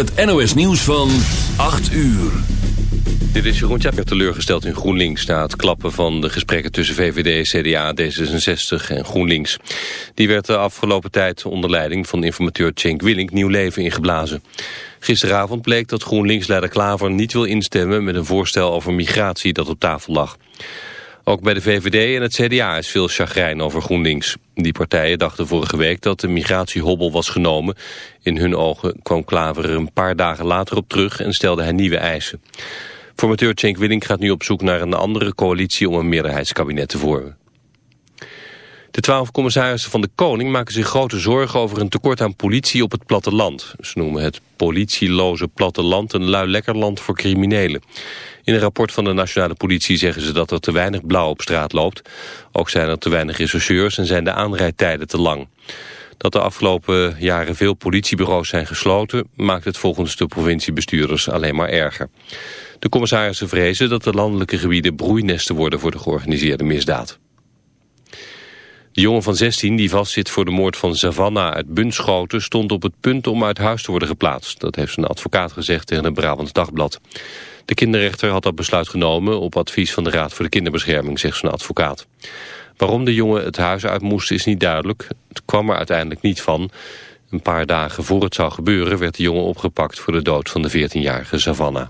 Het NOS nieuws van 8 uur. Dit is Jeroen Tjepper teleurgesteld in GroenLinks... na het klappen van de gesprekken tussen VVD, CDA, D66 en GroenLinks. Die werd de afgelopen tijd onder leiding van informateur Cenk Willink nieuw leven ingeblazen. Gisteravond bleek dat GroenLinks-leider Klaver niet wil instemmen... met een voorstel over migratie dat op tafel lag. Ook bij de VVD en het CDA is veel chagrijn over GroenLinks. Die partijen dachten vorige week dat de migratiehobbel was genomen. In hun ogen kwam Klaver er een paar dagen later op terug en stelde hij nieuwe eisen. Formateur Cenk Willink gaat nu op zoek naar een andere coalitie om een meerderheidskabinet te vormen. De twaalf commissarissen van de Koning maken zich grote zorgen over een tekort aan politie op het platteland. Ze noemen het politieloze platteland een lui lekker land voor criminelen. In een rapport van de nationale politie zeggen ze dat er te weinig blauw op straat loopt. Ook zijn er te weinig rechercheurs en zijn de aanrijdtijden te lang. Dat de afgelopen jaren veel politiebureaus zijn gesloten... maakt het volgens de provinciebestuurders alleen maar erger. De commissarissen vrezen dat de landelijke gebieden broeinesten worden voor de georganiseerde misdaad. De jongen van 16 die vastzit voor de moord van Savannah uit Bunschoten... stond op het punt om uit huis te worden geplaatst. Dat heeft zijn advocaat gezegd tegen het Brabants Dagblad. De kinderrechter had dat besluit genomen op advies van de Raad voor de Kinderbescherming, zegt zijn advocaat. Waarom de jongen het huis uit moest is niet duidelijk. Het kwam er uiteindelijk niet van. Een paar dagen voor het zou gebeuren werd de jongen opgepakt voor de dood van de 14-jarige Savannah.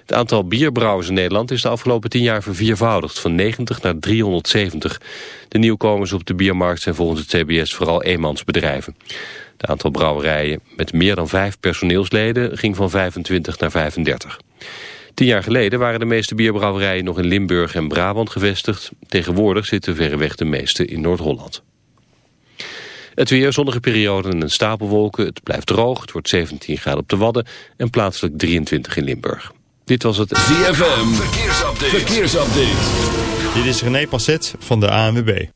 Het aantal bierbrouwers in Nederland is de afgelopen tien jaar verviervoudigd, van 90 naar 370. De nieuwkomers op de biermarkt zijn volgens het CBS vooral eenmansbedrijven. Het aantal brouwerijen met meer dan vijf personeelsleden ging van 25 naar 35. Tien jaar geleden waren de meeste bierbrouwerijen nog in Limburg en Brabant gevestigd. Tegenwoordig zitten verreweg de meeste in Noord-Holland. Het weer, zonnige perioden en stapelwolken. Het blijft droog, het wordt 17 graden op de Wadden en plaatselijk 23 in Limburg. Dit was het ZFM Verkeersupdate. Verkeersupdate. Dit is René Passet van de ANWB.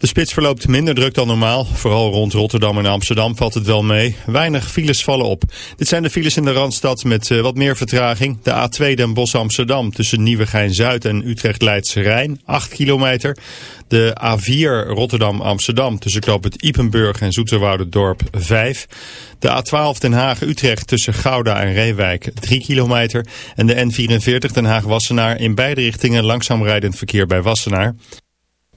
De spits verloopt minder druk dan normaal. Vooral rond Rotterdam en Amsterdam valt het wel mee. Weinig files vallen op. Dit zijn de files in de Randstad met uh, wat meer vertraging. De A2 Den Bosch Amsterdam tussen Nieuwegein-Zuid en Utrecht-Leidse Rijn, 8 kilometer. De A4 Rotterdam Amsterdam tussen Knoop het Ipenburg en Dorp 5. De A12 Den Haag-Utrecht tussen Gouda en Reewijk 3 kilometer. En de N44 Den Haag-Wassenaar in beide richtingen langzaam rijdend verkeer bij Wassenaar.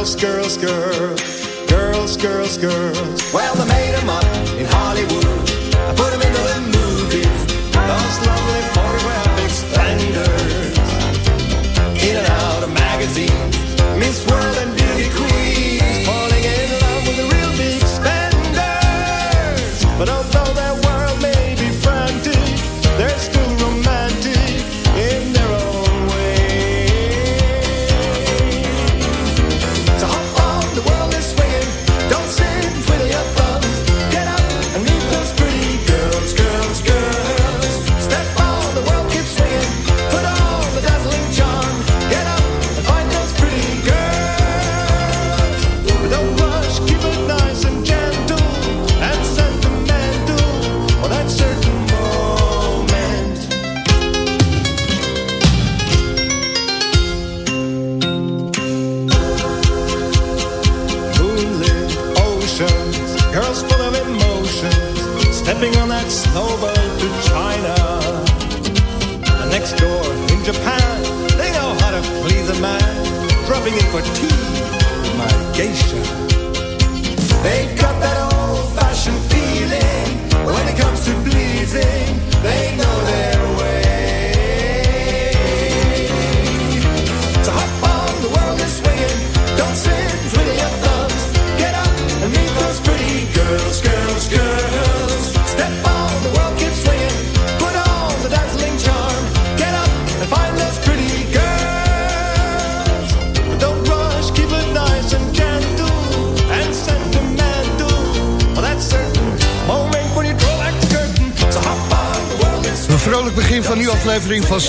Girls, girls, girls. girls, girls, girls. Well, they made 'em up in Hollywood. I put 'em into the movies. Those lovely photographic splendors. In and out of magazines. Miss World and beauty queens.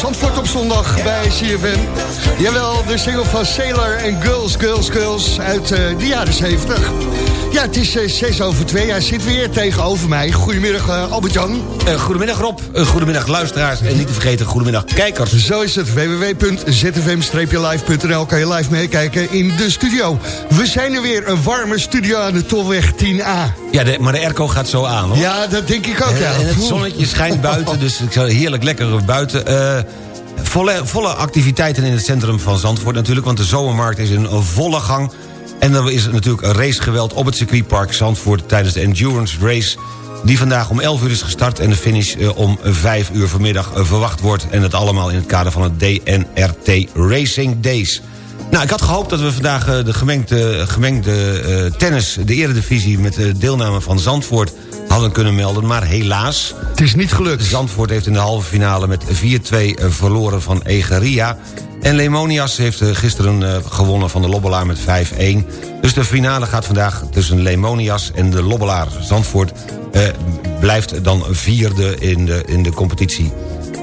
Zandvoort op zondag bij CFM. Jawel, de single van Sailor en Girls, Girls, Girls uit eh, de jaren 70. Ja, het is eh, zes over twee. Hij zit weer tegenover mij. Goedemiddag eh, Albert-Jan. Eh, goedemiddag Rob, Eh, goedemiddag luisteraars en niet te vergeten goedemiddag kijkers. Zo is het. www.zfm-live.nl kan je live meekijken in de studio. We zijn er weer. Een warme studio aan de Tolweg 10A. Ja, de, maar de airco gaat zo aan hoor. Ja, dat denk ik ook, ja. En het zonnetje schijnt buiten, dus ik zou heerlijk lekker buiten. Eh, volle, volle activiteiten in het centrum van Zandvoort natuurlijk... want de zomermarkt is in volle gang. En er is natuurlijk een racegeweld op het circuitpark Zandvoort... tijdens de Endurance Race die vandaag om 11 uur is gestart... en de finish eh, om 5 uur vanmiddag eh, verwacht wordt. En het allemaal in het kader van het DNRT Racing Days. Nou, ik had gehoopt dat we vandaag eh, de gemengde, gemengde eh, tennis... de eredivisie met de deelname van Zandvoort hadden kunnen melden. Maar helaas... Het is niet gelukt. Zandvoort heeft in de halve finale met 4-2 verloren van Egeria. En Lemonias heeft eh, gisteren eh, gewonnen van de Lobbelaar met 5-1. Dus de finale gaat vandaag tussen Lemonias en de Lobbelaar. Zandvoort eh, blijft dan vierde in de, in de competitie.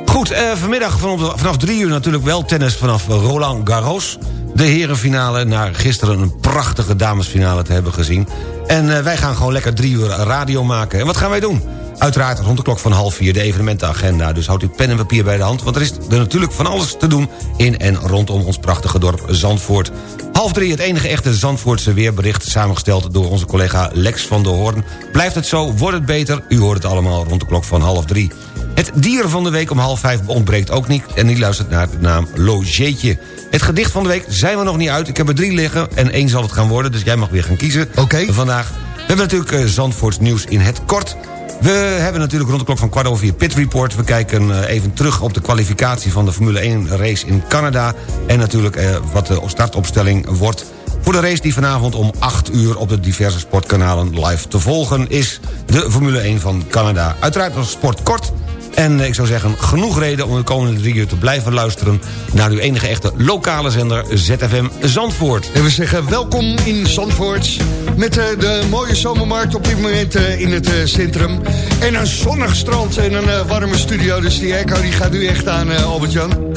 Goed, eh, vanmiddag vanaf, vanaf drie uur natuurlijk wel tennis vanaf Roland Garros. De herenfinale, na gisteren een prachtige damesfinale te hebben gezien. En eh, wij gaan gewoon lekker drie uur radio maken. En wat gaan wij doen? Uiteraard rond de klok van half vier de evenementenagenda. Dus houdt u pen en papier bij de hand. Want er is er natuurlijk van alles te doen in en rondom ons prachtige dorp Zandvoort. Half drie het enige echte Zandvoortse weerbericht... samengesteld door onze collega Lex van der Hoorn. Blijft het zo, wordt het beter? U hoort het allemaal rond de klok van half drie. Het dier van de week om half vijf ontbreekt ook niet... en die luistert naar de naam Logeetje. Het gedicht van de week zijn we nog niet uit. Ik heb er drie liggen en één zal het gaan worden... dus jij mag weer gaan kiezen Oké. vandaag. We hebben natuurlijk eh, Zandvoorts nieuws in het kort... We hebben natuurlijk rond de klok van kwart over vier Pit Report. We kijken eh, even terug op de kwalificatie van de Formule 1 race in Canada. En natuurlijk eh, wat de startopstelling wordt voor de race die vanavond om 8 uur op de diverse sportkanalen live te volgen is. De Formule 1 van Canada. Uiteraard nog sport kort. En ik zou zeggen, genoeg reden om de komende drie uur te blijven luisteren... naar uw enige echte lokale zender ZFM Zandvoort. En we zeggen welkom in Zandvoort. Met eh, de mooie zomermarkt op dit moment eh, in het eh, centrum. En een zonnig strand en een warme studio. Dus die airco die gaat nu echt aan, Albert-Jan.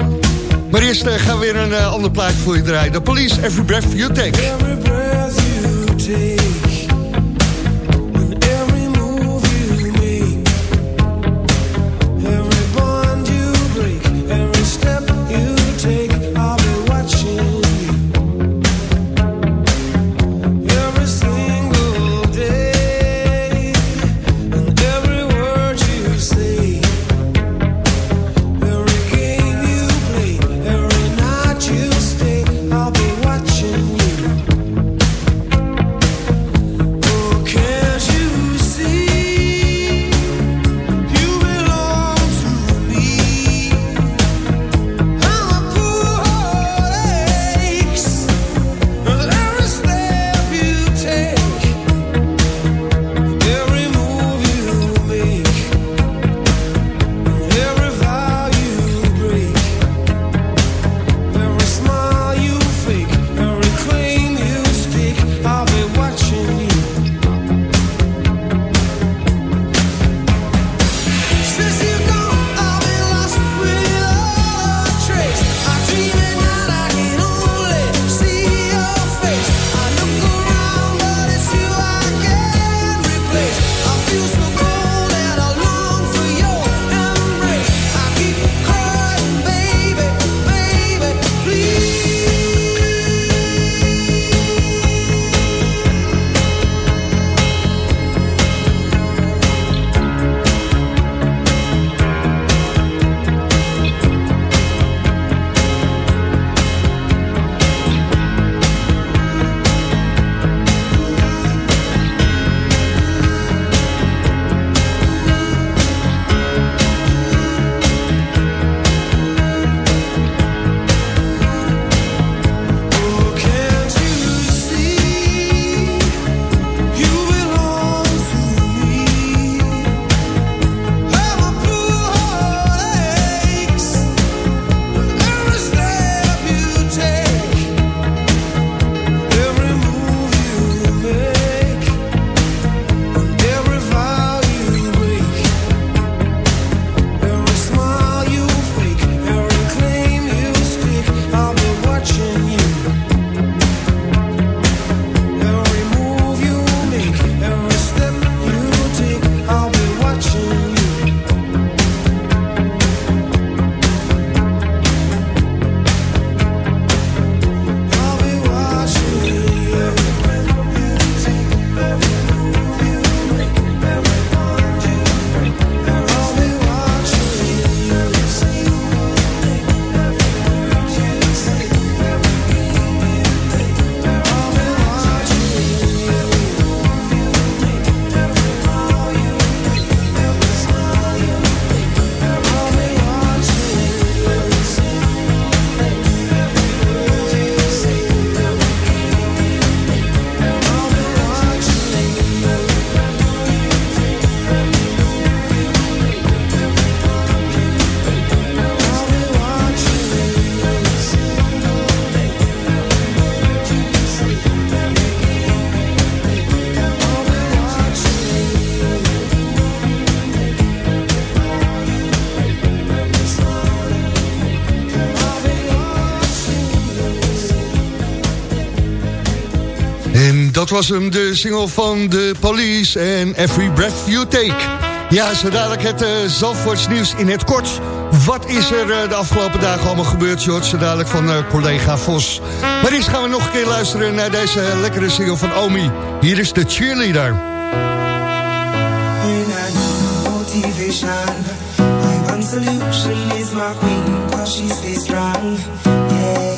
Maar eerst gaan we weer een ander plaatje voor je draaien. The Police, Every Breath You Take. Every breath you take, was hem, de single van The Police en Every Breath You Take. Ja, zo dadelijk het uh, Zandvoorts nieuws in het kort. Wat is er uh, de afgelopen dagen allemaal gebeurd, George? Zo dadelijk van uh, collega Vos. Maar eerst gaan we nog een keer luisteren naar deze lekkere single van Omi. Hier is de cheerleader. My queen, strong.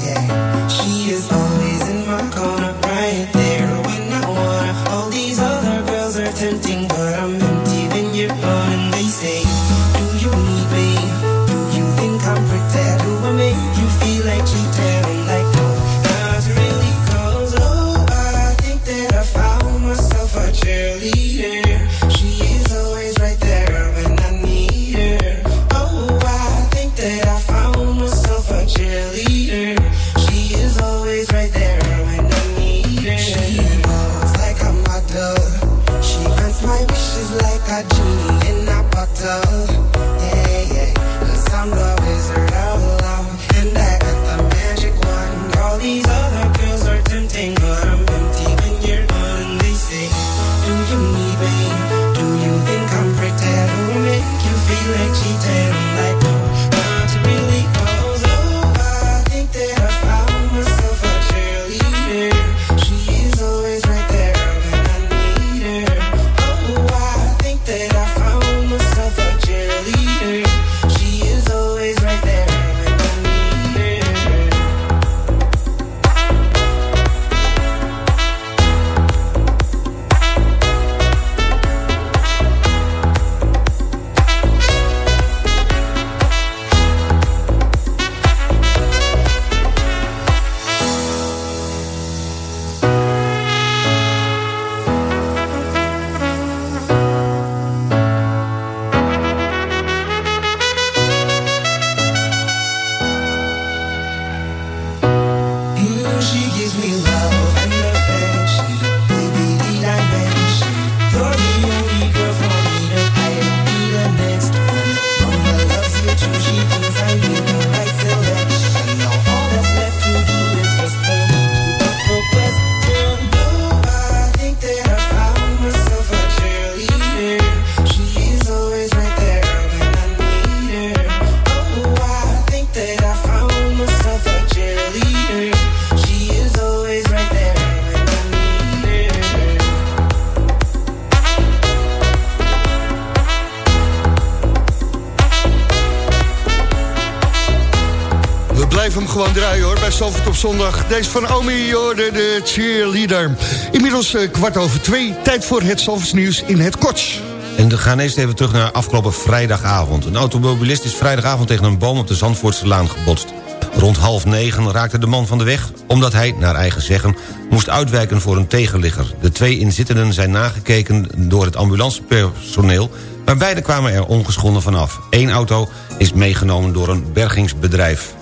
Zondag. Deze van Omi, hoorde de cheerleader. Inmiddels eh, kwart over twee, tijd voor het Zalverts nieuws in het kort. En we gaan eerst even terug naar afgelopen vrijdagavond. Een automobilist is vrijdagavond tegen een boom op de Zandvoortse Laan gebotst. Rond half negen raakte de man van de weg... omdat hij, naar eigen zeggen, moest uitwijken voor een tegenligger. De twee inzittenden zijn nagekeken door het ambulancepersoneel... maar beide kwamen er ongeschonden vanaf. Eén auto is meegenomen door een bergingsbedrijf.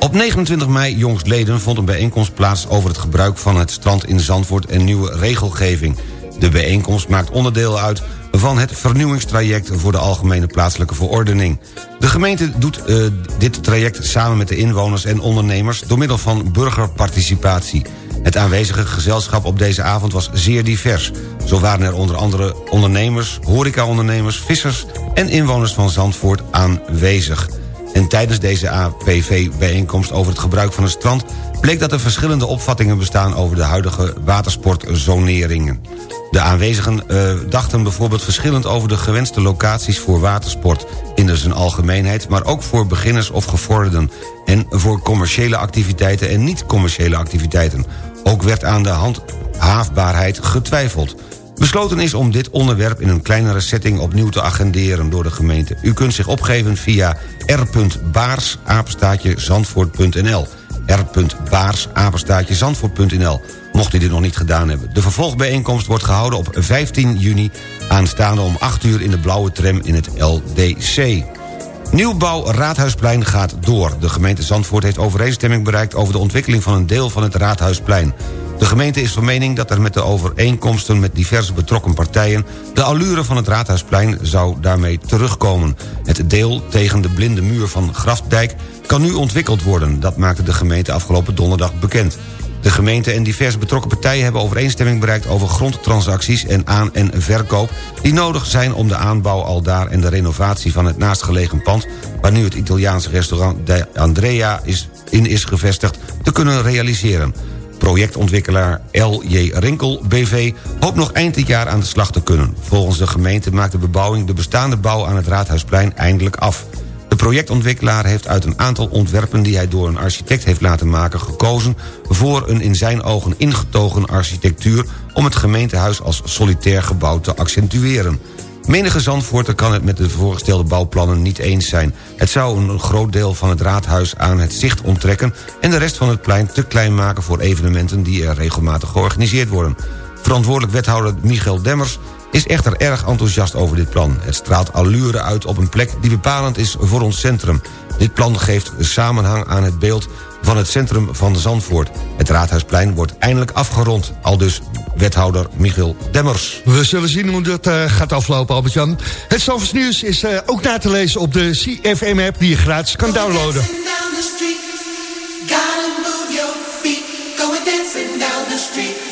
Op 29 mei jongstleden vond een bijeenkomst plaats... over het gebruik van het strand in Zandvoort en nieuwe regelgeving. De bijeenkomst maakt onderdeel uit van het vernieuwingstraject... voor de Algemene Plaatselijke Verordening. De gemeente doet eh, dit traject samen met de inwoners en ondernemers... door middel van burgerparticipatie. Het aanwezige gezelschap op deze avond was zeer divers. Zo waren er onder andere ondernemers, horecaondernemers, vissers... en inwoners van Zandvoort aanwezig. En tijdens deze APV-bijeenkomst over het gebruik van het strand... bleek dat er verschillende opvattingen bestaan over de huidige watersportzoneringen. De aanwezigen eh, dachten bijvoorbeeld verschillend over de gewenste locaties voor watersport... in zijn algemeenheid, maar ook voor beginners of gevorderden... en voor commerciële activiteiten en niet-commerciële activiteiten. Ook werd aan de handhaafbaarheid getwijfeld. Besloten is om dit onderwerp in een kleinere setting opnieuw te agenderen door de gemeente. U kunt zich opgeven via r.baars, zandvoort.nl mocht u dit nog niet gedaan hebben. De vervolgbijeenkomst wordt gehouden op 15 juni... aanstaande om 8 uur in de blauwe tram in het LDC. Nieuwbouw Raadhuisplein gaat door. De gemeente Zandvoort heeft overeenstemming bereikt... over de ontwikkeling van een deel van het Raadhuisplein. De gemeente is van mening dat er met de overeenkomsten... met diverse betrokken partijen... de allure van het Raadhuisplein zou daarmee terugkomen. Het deel tegen de blinde muur van Grafdijk kan nu ontwikkeld worden. Dat maakte de gemeente afgelopen donderdag bekend. De gemeente en diverse betrokken partijen hebben overeenstemming bereikt... over grondtransacties en aan- en verkoop... die nodig zijn om de aanbouw al daar en de renovatie van het naastgelegen pand... waar nu het Italiaanse restaurant De Andrea is, in is gevestigd, te kunnen realiseren. Projectontwikkelaar L.J. Rinkel BV hoopt nog eind dit jaar aan de slag te kunnen. Volgens de gemeente maakt de bebouwing de bestaande bouw aan het Raadhuisplein eindelijk af. De projectontwikkelaar heeft uit een aantal ontwerpen... die hij door een architect heeft laten maken gekozen... voor een in zijn ogen ingetogen architectuur... om het gemeentehuis als solitair gebouw te accentueren. Menige Zandvoorter kan het met de voorgestelde bouwplannen niet eens zijn. Het zou een groot deel van het raadhuis aan het zicht onttrekken... en de rest van het plein te klein maken voor evenementen... die er regelmatig georganiseerd worden. Verantwoordelijk wethouder Michael Demmers is echter erg enthousiast over dit plan. Het straalt allure uit op een plek die bepalend is voor ons centrum. Dit plan geeft samenhang aan het beeld van het centrum van Zandvoort. Het Raadhuisplein wordt eindelijk afgerond. Al dus wethouder Michiel Demmers. We zullen zien hoe dat eh, gaat aflopen, Albert-Jan. Het Zalvers Nieuws is eh, ook na te lezen op de CFM-app... die je gratis kan downloaden. Dancing down the street.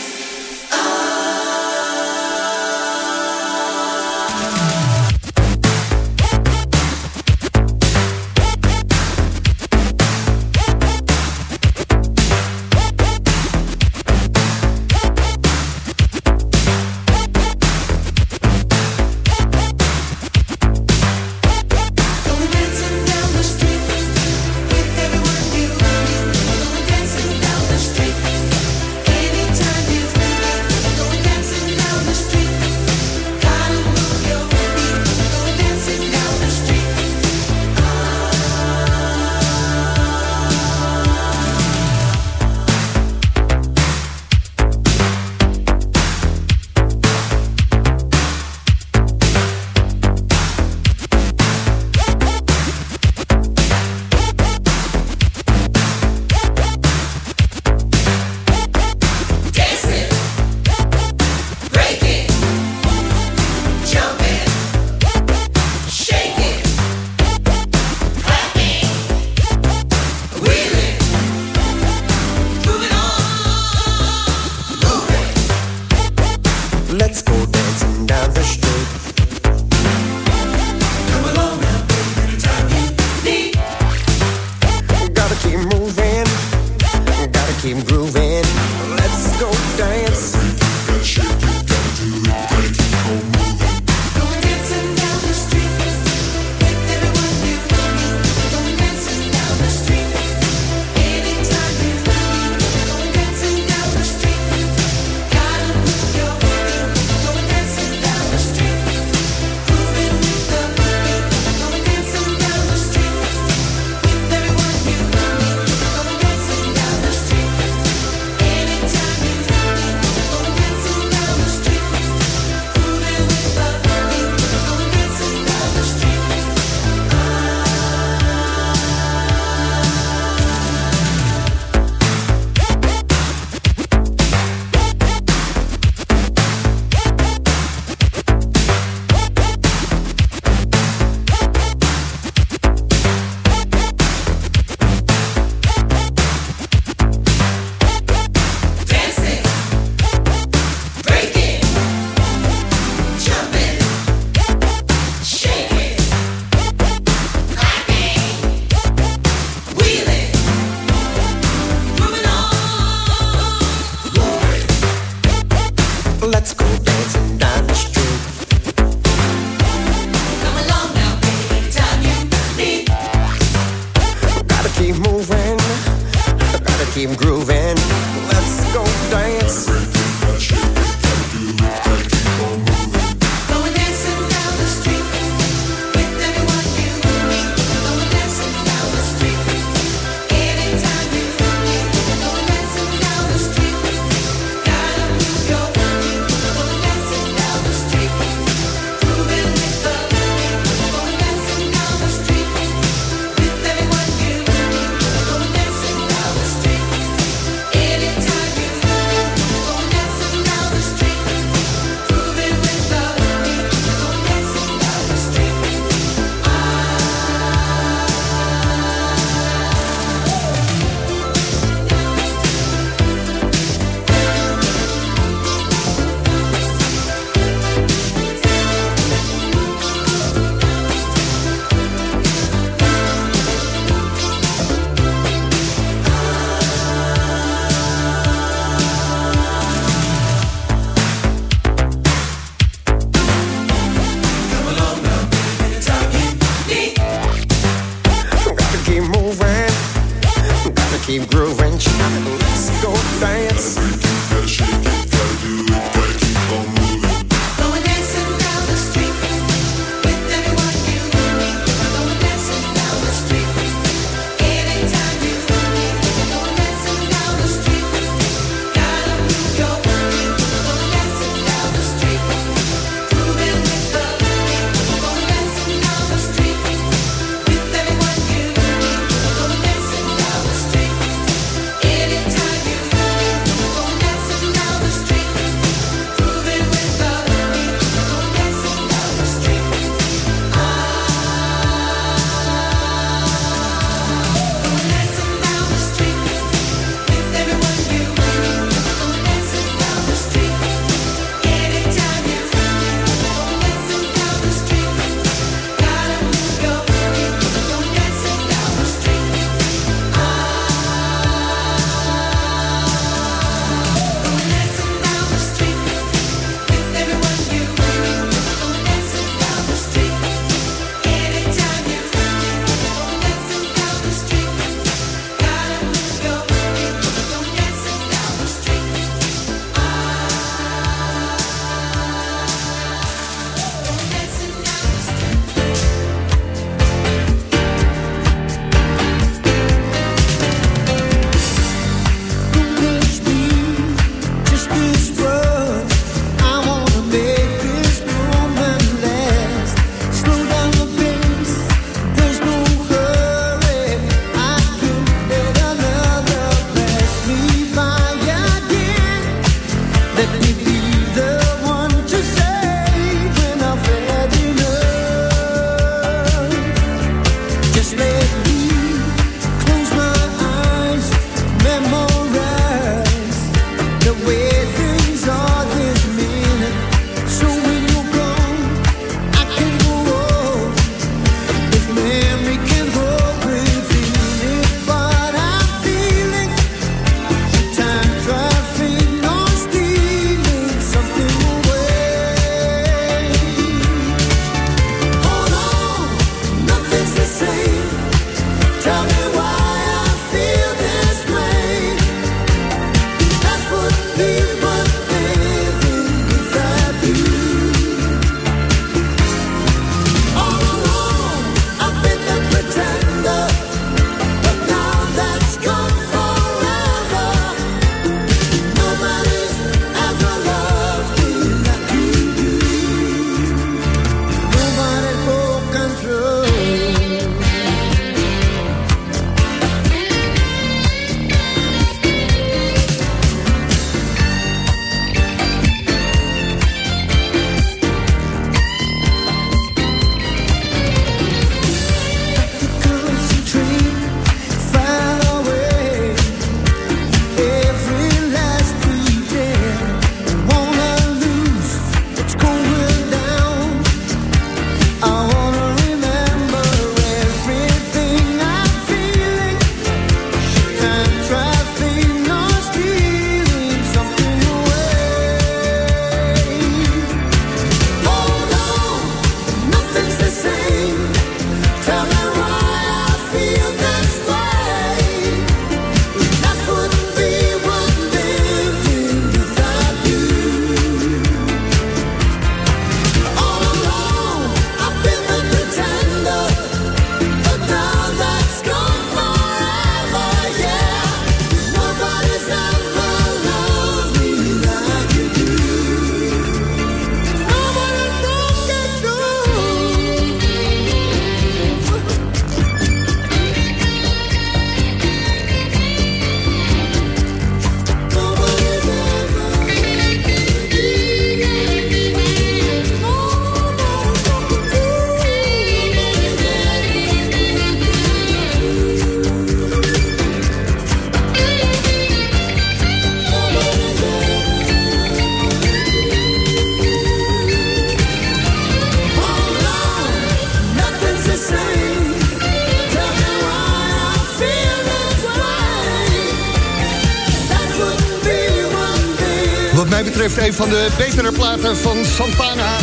Betreft een van de betere platen van Santana.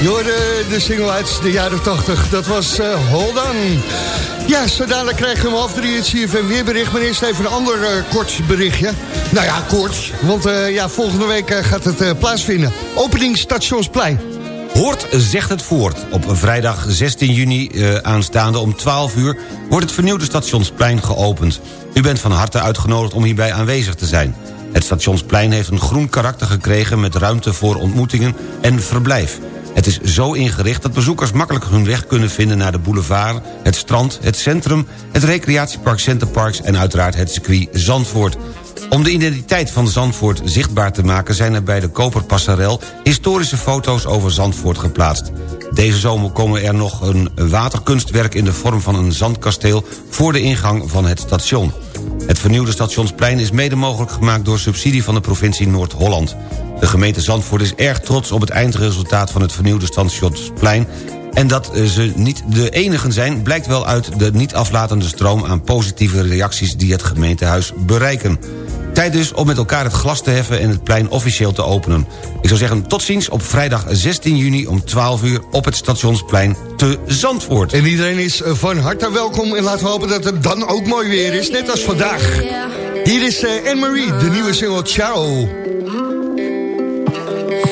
Je de single uit de jaren 80. Dat was uh, Hold On. Ja, zo krijgen we om half drie het CFM weerbericht. Maar eerst even een ander uh, kort berichtje. Nou ja, kort. Want uh, ja, volgende week gaat het plaatsvinden. Opening Stationsplein. Hoort zegt het voort. Op vrijdag 16 juni aanstaande om 12 uur... wordt het vernieuwde stationsplein geopend. U bent van harte uitgenodigd om hierbij aanwezig te zijn. Het stationsplein heeft een groen karakter gekregen... met ruimte voor ontmoetingen en verblijf. Het is zo ingericht dat bezoekers makkelijk hun weg kunnen vinden... naar de boulevard, het strand, het centrum, het recreatiepark Centerparks... en uiteraard het circuit Zandvoort. Om de identiteit van Zandvoort zichtbaar te maken... zijn er bij de Koperpassarel historische foto's over Zandvoort geplaatst. Deze zomer komen er nog een waterkunstwerk in de vorm van een zandkasteel... voor de ingang van het station. Het vernieuwde stationsplein is mede mogelijk gemaakt... door subsidie van de provincie Noord-Holland. De gemeente Zandvoort is erg trots op het eindresultaat van het vernieuwde stationsplein... En dat ze niet de enigen zijn... blijkt wel uit de niet aflatende stroom aan positieve reacties... die het gemeentehuis bereiken. Tijd dus om met elkaar het glas te heffen en het plein officieel te openen. Ik zou zeggen tot ziens op vrijdag 16 juni om 12 uur... op het stationsplein te Zandvoort. En iedereen is eh, van harte welkom en laten we hopen dat het dan ook mooi weer is. Net als vandaag. Hier is uh, Anne-Marie, de nieuwe single Ciao.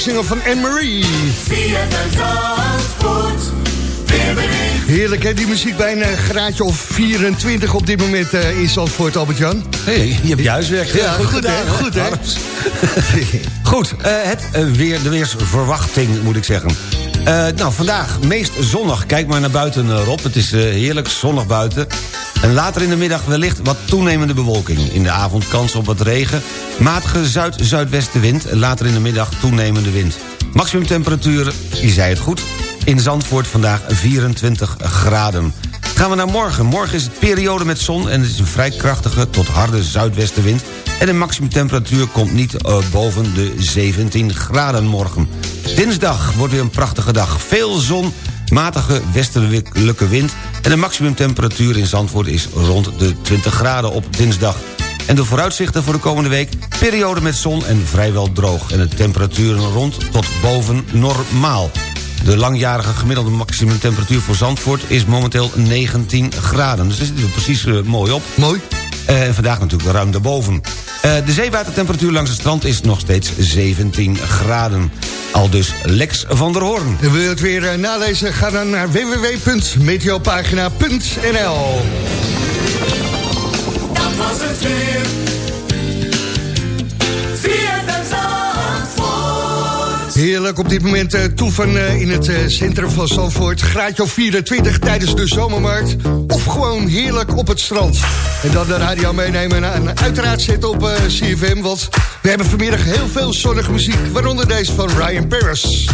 single van Anne-Marie. Heerlijk hè, die muziek bij een eh, graadje of 24 op dit moment eh, in Zandvoort, Albert-Jan. hey, je hebt je huiswerk Ja, goed, gedaan, hè, goed, hè. Goed, eh, het, weer, de weersverwachting moet ik zeggen. Nou, vandaag meest zonnig. Kijk maar naar buiten, Rob. Het is heerlijk zonnig buiten. En later in de middag wellicht wat toenemende bewolking. In de avond kans op wat regen. Matige zuid-zuidwestenwind. Later in de middag toenemende wind. Maximum temperatuur, je zei het goed... in Zandvoort vandaag 24 graden. Gaan we naar morgen. Morgen is het periode met zon... en het is een vrij krachtige tot harde zuidwestenwind... en de maximumtemperatuur komt niet uh, boven de 17 graden morgen. Dinsdag wordt weer een prachtige dag. Veel zon, matige westelijke wind... en de maximumtemperatuur in Zandvoort is rond de 20 graden op dinsdag. En de vooruitzichten voor de komende week... periode met zon en vrijwel droog... en de temperaturen rond tot boven normaal. De langjarige gemiddelde maximumtemperatuur voor Zandvoort... is momenteel 19 graden. Dus daar zitten we precies uh, mooi op. Mooi. Uh, en vandaag natuurlijk ruim daarboven. Uh, de zeewatertemperatuur langs het strand is nog steeds 17 graden. Al dus Lex van der Hoorn. Wil je het weer nalezen? Ga dan naar www.meteopagina.nl was het weer. Heerlijk op dit moment uh, toeven uh, in het uh, centrum van Zandvoort. Graadje of 24 tijdens de zomermarkt. Of gewoon heerlijk op het strand. En dan de radio meenemen en uiteraard zetten op CFM. Want we hebben vanmiddag heel veel zonnige muziek. Waaronder deze van Ryan Paris.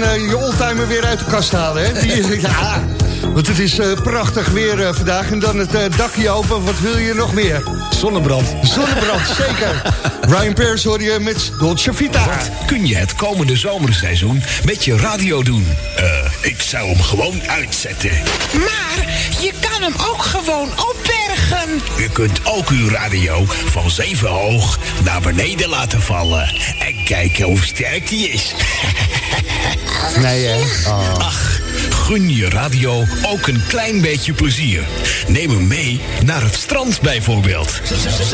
Je kan eh, je oldtimer weer uit de kast halen, hè? Die, ja, want het is eh, prachtig weer eh, vandaag. En dan het dakje open, wat wil je nog meer? Zonnebrand. Zonnebrand, zeker. Ryan Pearce hoor je met Dolce Vita. Wat kun je het komende zomerseizoen met je radio doen? Eh, ik zou hem gewoon uitzetten. Maar je kan hem ook gewoon opbergen. U kunt ook uw radio van zeven hoog naar beneden laten vallen. En kijken hoe sterk die is. Nee, hè? Ach, gun je radio ook een klein beetje plezier. Neem hem mee naar het strand bijvoorbeeld.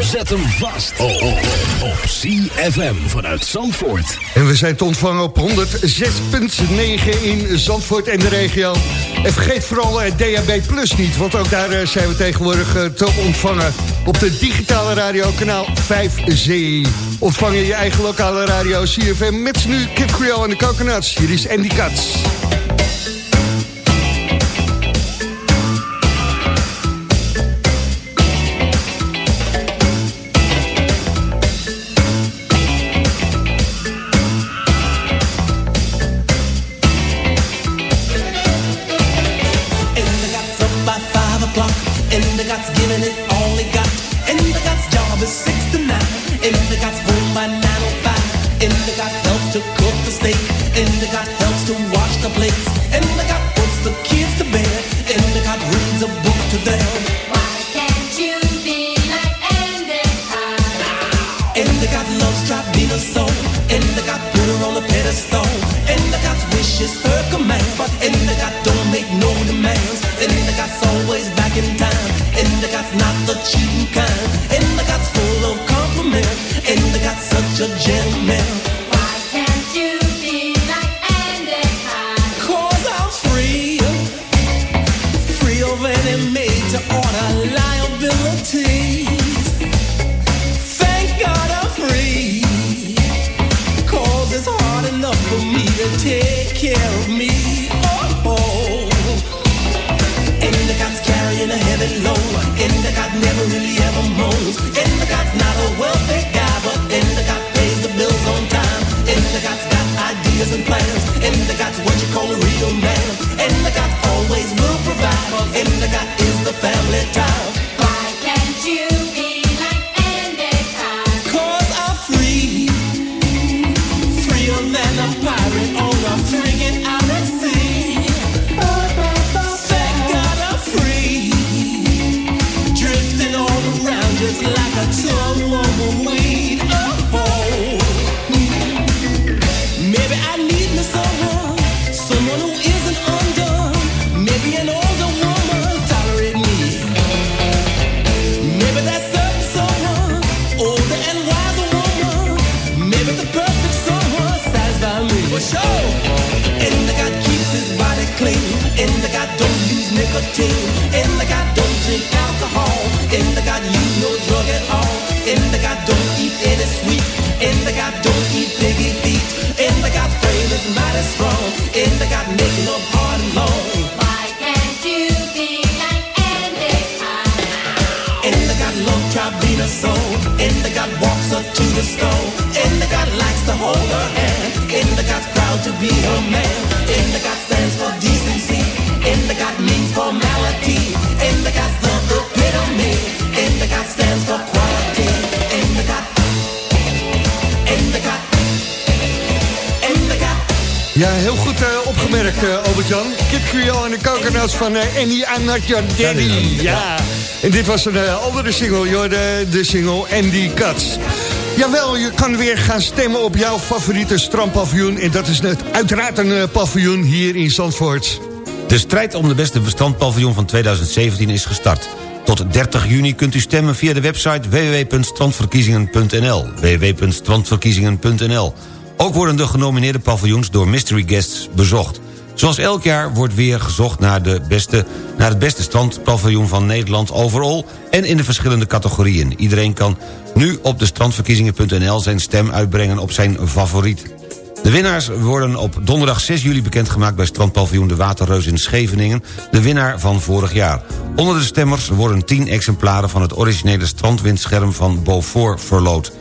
Zet hem vast oh, oh, op CFM vanuit Zandvoort. En we zijn te ontvangen op 106.9 in Zandvoort en de regio. En vergeet vooral eh, DHB Plus niet, want ook daar eh, zijn we tegenwoordig eh, te ontvangen. Op de digitale radio kanaal 5C. Ontvang je je eigen lokale radio CFM met nu Kip Creole en de Coconuts. Hier is Andy Katz. Steak. Indica just like a the weed. Oh, Maybe I need me someone, someone who isn't undone. Maybe an older woman tolerate me. Maybe that's certain someone, older and wiser woman. Maybe the perfect someone me. For sure. Indica keeps his body clean. Indica don't use nicotine. The stone. Indica likes to hold her hand. Indica's proud to be her man. Indica stands for decency. Indica means formality. Indica's the epitome. Indica stands for quality. Indica. Indica. Indica. Ja, heel goed eh, opgemerkt, eh, Albert-Jan. Kip Creole en de coconuts van eh Annie, I'm Not Your Daddy. Ja, en dit was een eh, andere single, joh, de, de single Andy Cuts. Jawel, je kan weer gaan stemmen op jouw favoriete strandpaviljoen. En dat is net uiteraard een eh, paviljoen hier in Zandvoort. De strijd om de beste strandpaviljoen van 2017 is gestart. Tot 30 juni kunt u stemmen via de website www.strandverkiezingen.nl www.strandverkiezingen.nl Ook worden de genomineerde paviljoens door mystery guests bezocht. Zoals elk jaar wordt weer gezocht naar, de beste, naar het beste strandpaviljoen van Nederland overal... en in de verschillende categorieën. Iedereen kan nu op de strandverkiezingen.nl zijn stem uitbrengen op zijn favoriet. De winnaars worden op donderdag 6 juli bekendgemaakt... bij strandpaviljoen De Waterreus in Scheveningen... de winnaar van vorig jaar. Onder de stemmers worden 10 exemplaren... van het originele strandwindscherm van Beaufort verloot.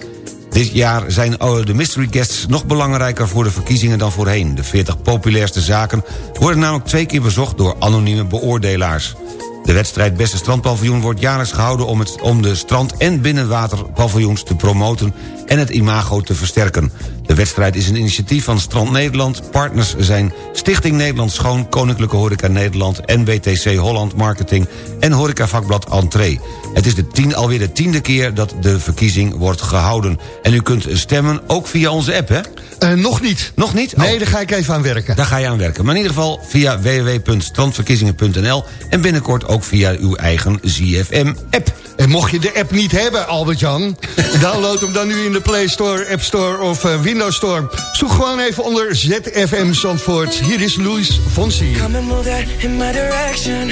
Dit jaar zijn de mystery guests nog belangrijker voor de verkiezingen dan voorheen. De 40 populairste zaken worden namelijk twee keer bezocht door anonieme beoordelaars. De wedstrijd Beste Strandpaviljoen wordt jaarlijks gehouden... om, het, om de strand- en binnenwaterpaviljoens te promoten en het imago te versterken. De wedstrijd is een initiatief van Strand Nederland. Partners zijn Stichting Nederland Schoon, Koninklijke Horeca Nederland... NBTC Holland Marketing en horecavakblad Entree. Het is de tien, alweer de tiende keer dat de verkiezing wordt gehouden. En u kunt stemmen ook via onze app, hè? Uh, nog niet. Nog niet? Nee, daar ga ik even aan werken. Daar ga je aan werken. Maar in ieder geval via www.strandverkiezingen.nl... en binnenkort ook via uw eigen ZFM-app. En mocht je de app niet hebben, Albert-Jan... download hem dan nu in de Play Store, App Store of uh, Windows Store. Zoek gewoon even onder ZFM Zandvoort. Hier is Louis Fonsi. Come and move that in my direction.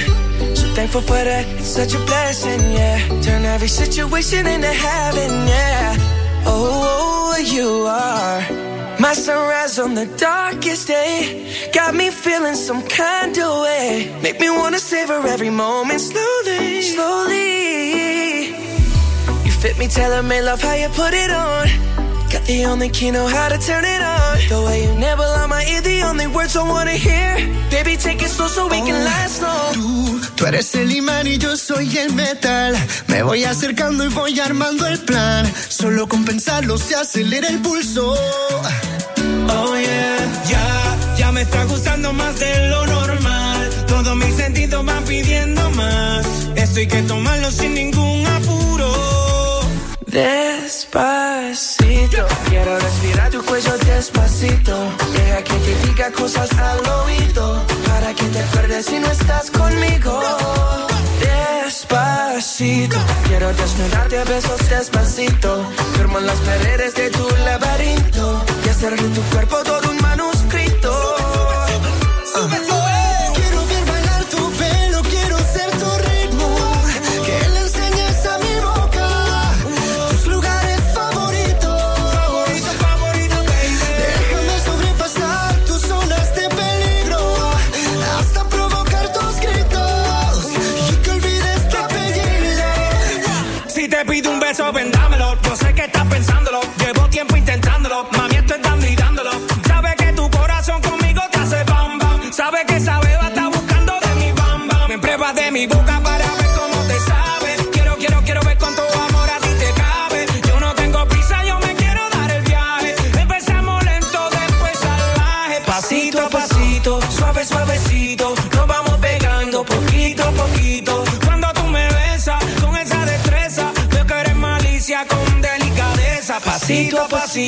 So thankful for that, it's such a blessing, yeah. Turn every situation into heaven, yeah. Oh, you are my sunrise on the darkest day. Got me feeling some kind of way. Make me wanna savor every moment slowly, slowly. You fit me, tailor me, love how you put it on. Got the only key, know how to turn it on. The way you never lie my ear, the only words I wanna hear. Baby, take it slow so we can last long. Tú, tú eres el imán y yo soy el metal. Me voy acercando y voy armando el plan. Solo con pensarlo se acelera el pulso. Oh yeah, ya, ya me está gustando más de lo normal. Todos mis sentidos van pidiendo más. Esto hay que tomarlo sin ningún diga cosas al oído. Para que te acuerdes si no estás conmigo. Despacito, quiero desnudarte a besos despacito. Firmo en las paredes de tu laberinto. Y hacer de tu cuerpo todo un manuscrito. Quiero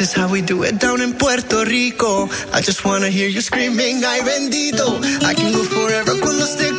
This is how we do it down in Puerto Rico. I just wanna hear you screaming, ay bendito. I can go forever cuando esté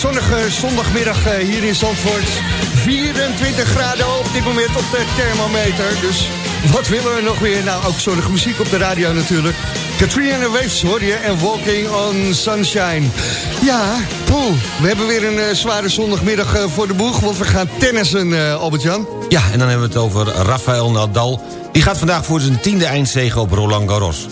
zonnige zondagmiddag eh, hier in Zandvoort. 24 graden op dit moment op de thermometer. Dus wat willen we nog weer? Nou, ook zonnige muziek op de radio natuurlijk. Katrina Waves hoor je en Walking on Sunshine. Ja, poeh, we hebben weer een eh, zware zondagmiddag eh, voor de boeg... want we gaan tennissen, Albert-Jan. Ja, en dan hebben we het over Rafael Nadal. Die gaat vandaag voor zijn tiende eindzege op Roland Garros.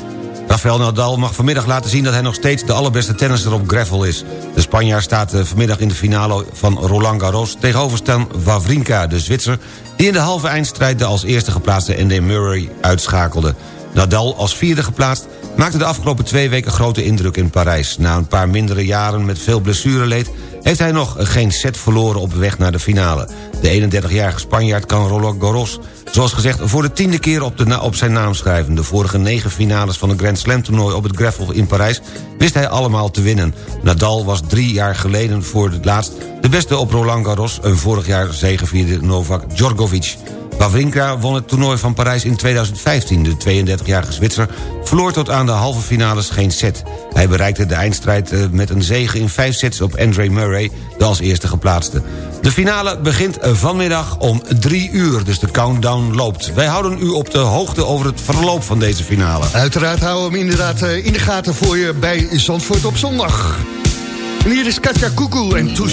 Rafael Nadal mag vanmiddag laten zien dat hij nog steeds de allerbeste tennisser op gravel is. De Spanjaard staat eh, vanmiddag in de finale van Roland Garros... tegenover Stan Wawrinka, de Zwitser... die in de halve eindstrijd de als eerste geplaatste Andy Murray uitschakelde. Nadal als vierde geplaatst maakte de afgelopen twee weken grote indruk in Parijs. Na een paar mindere jaren met veel blessureleed heeft hij nog geen set verloren op weg naar de finale. De 31-jarige Spanjaard kan Roland Garros, zoals gezegd... voor de tiende keer op, de op zijn naam schrijven. De vorige negen finales van het Grand Slam toernooi op het gravel in Parijs... wist hij allemaal te winnen. Nadal was drie jaar geleden voor het laatst de beste op Roland Garros... een vorig jaar zegevierde Novak Djokovic. Wawrinka won het toernooi van Parijs in 2015. De 32-jarige Zwitser verloor tot aan de halve finales geen set. Hij bereikte de eindstrijd eh, met een zege in vijf sets op Andre Murray... de als eerste geplaatste. De finale begint vanmiddag om drie uur, dus de countdown loopt. Wij houden u op de hoogte over het verloop van deze finale. Uiteraard houden we hem inderdaad eh, in de gaten voor je bij Zandvoort op zondag. Hier is Katja Koekoe en Too.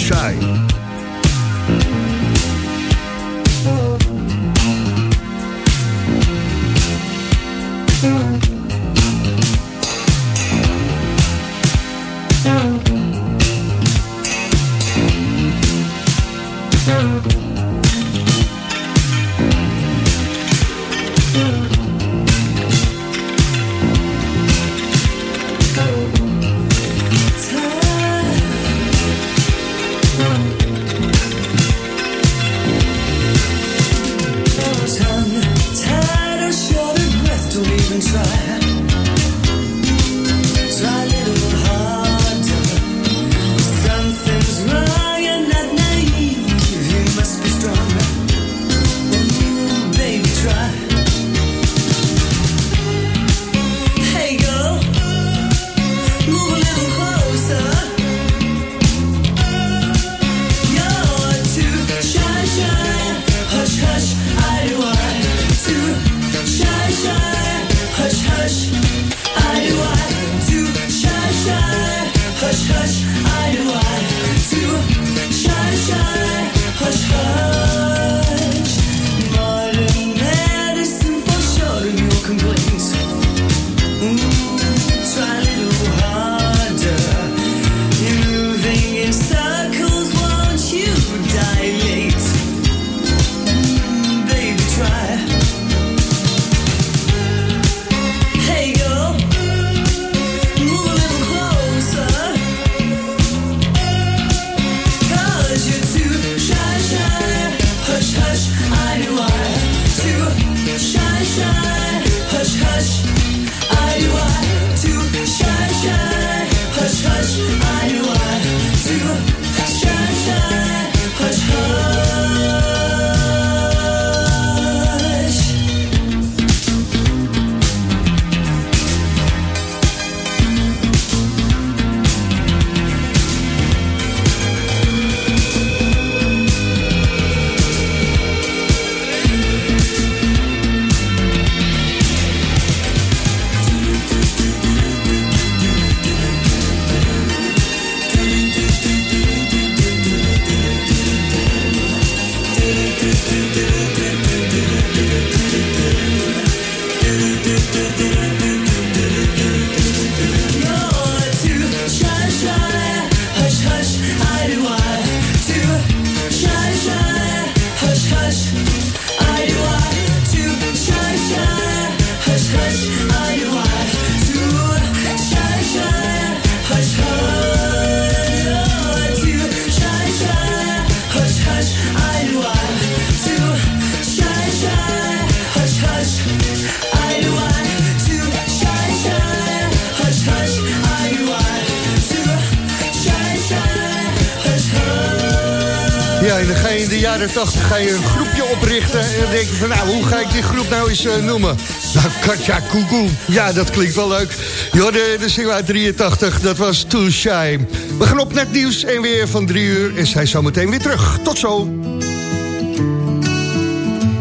Jaren 80 ga je een groepje oprichten. En dan denk je van, nou, hoe ga ik die groep nou eens eh, noemen? Nou, Katja Koekoe. Ja, dat klinkt wel leuk. Je hoorde de single uit 83, dat was Too Shy. We gaan op net nieuws en weer van drie uur. En zij zo meteen weer terug. Tot zo.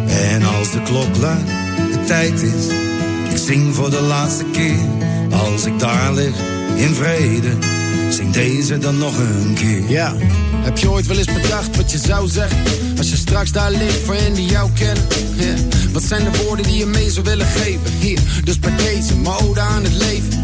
En als de klok luidt, de tijd is. Ik zing voor de laatste keer. Als ik daar lig, in vrede. Zing deze dan nog een keer. Ja, heb je ooit wel eens bedacht wat je zou zeggen? Als je straks daar ligt voor hen die jou kennen. Wat zijn de woorden die je mee zou willen geven? Hier, dus bij deze, mijn ode aan het leven.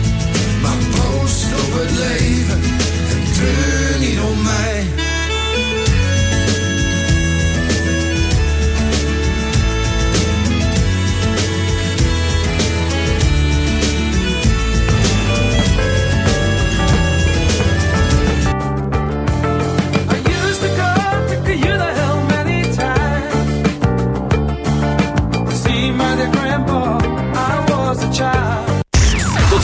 Maar proost op het leven en treur niet om mij.